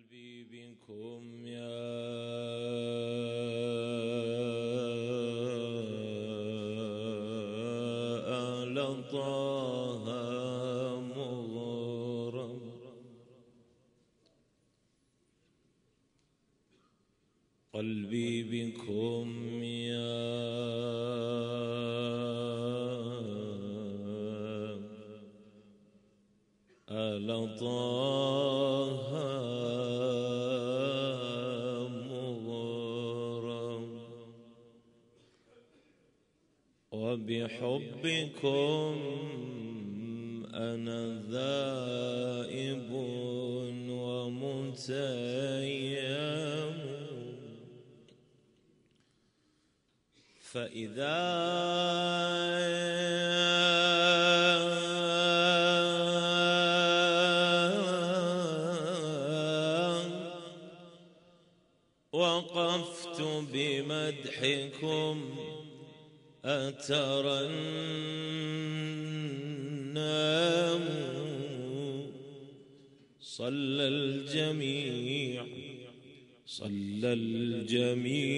قلبي بكم يا أهل طه مغرم. قلبي بكم يا أهل طه وبحبكم أنا ذائب ومتيم. فإذا وقفت بمدحكم أترنم صلى الجميع صلى الجميع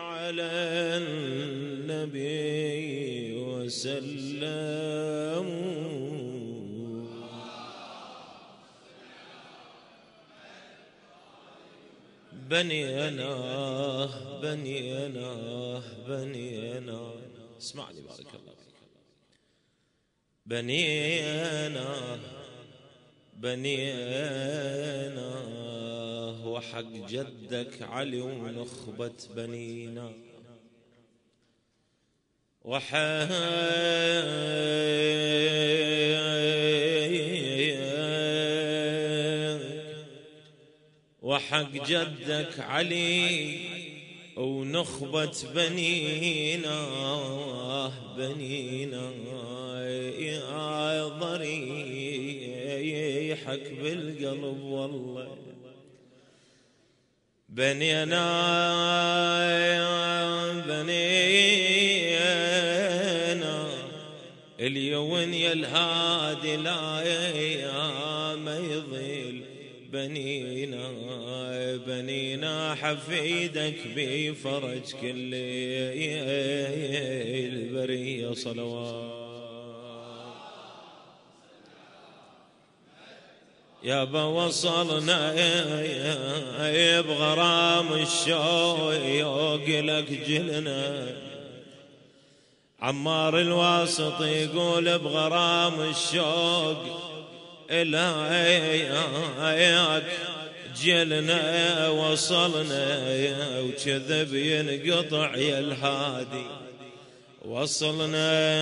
على النبي وسلم. بني أنا بني أنا بني أنا. اسمعني بارك الله فيك. بني أنا بني أنا. وحق جدك علي ونخبة بنينا. وحق وحق جدك علي ونخبة بنينا بنينا. يا ضريحك بالقلب والله. بنينا بنينا. اليوم يا الهادي لا ما يضل بنينا بنينا حفيدك بفرج كل البرية صلوات. يابا وصلنا بغرام الشوق لك جلنا. عمار الواسط يقول بغرام الشوق إلهك جلنا وصلنا وكذب ينقطع يا الهادي وصلنا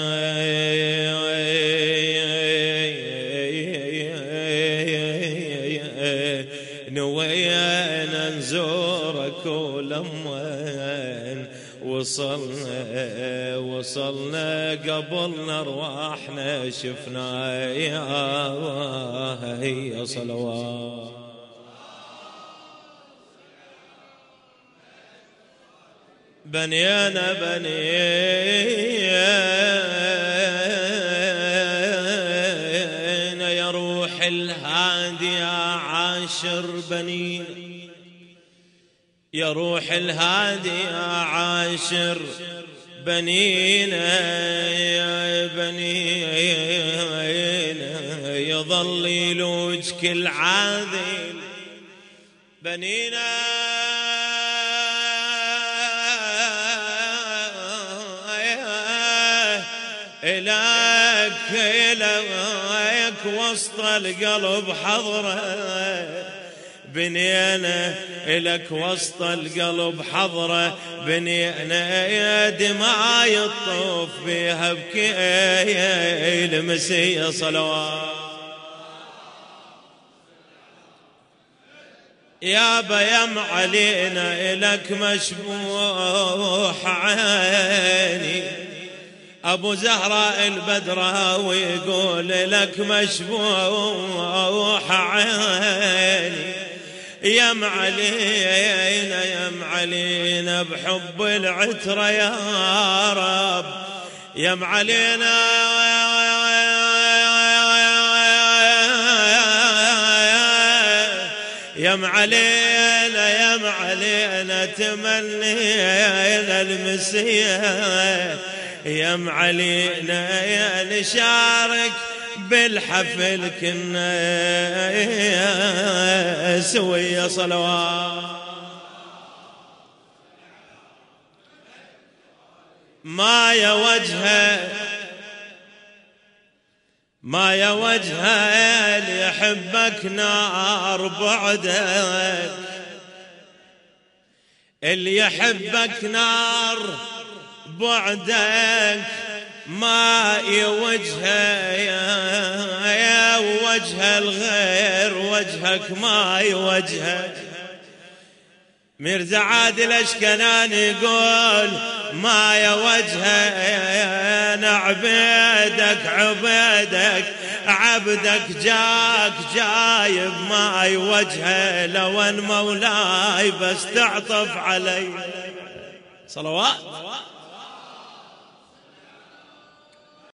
نوينا نزورك ولمن وصلنا وصلنا قبلنا ارواحنا شفنا يا هي صلوات. بنينا بنينا روح الهادي عاشر. بنينا يا بنينا يظل يلوج كل عاذل بنينا إلك إلك وسط القلب حضره. بنينا إلك وسط القلب حضرة بنينا يا دماء الطوف بيها بكي المسيح صلوات. يا بيم علينا إلك مشبوح عيني. أبو زهراء البدرة ويقول لك مشبوح عيني. يا معلينا يا معلينا بحب العترة يا رب. يا معلينا يا معلينا يا معلينا تمنينا المسيح. يا معلينا يا نشارك بالحفل كنا سوية صلوات. ما يا وجهه ما يا وجهه اللي يحبك نار بعدك اللي يحبك نار بعدك ما يوجهه يا وجه الغير وجهك ما يوجهه مرزا عادل أشكنان يقول ما يا وجهه نعبيدك عبيدك عبدك جاك جايب ما وجهه لو ان مولاي بس تعطف علي. صلوات.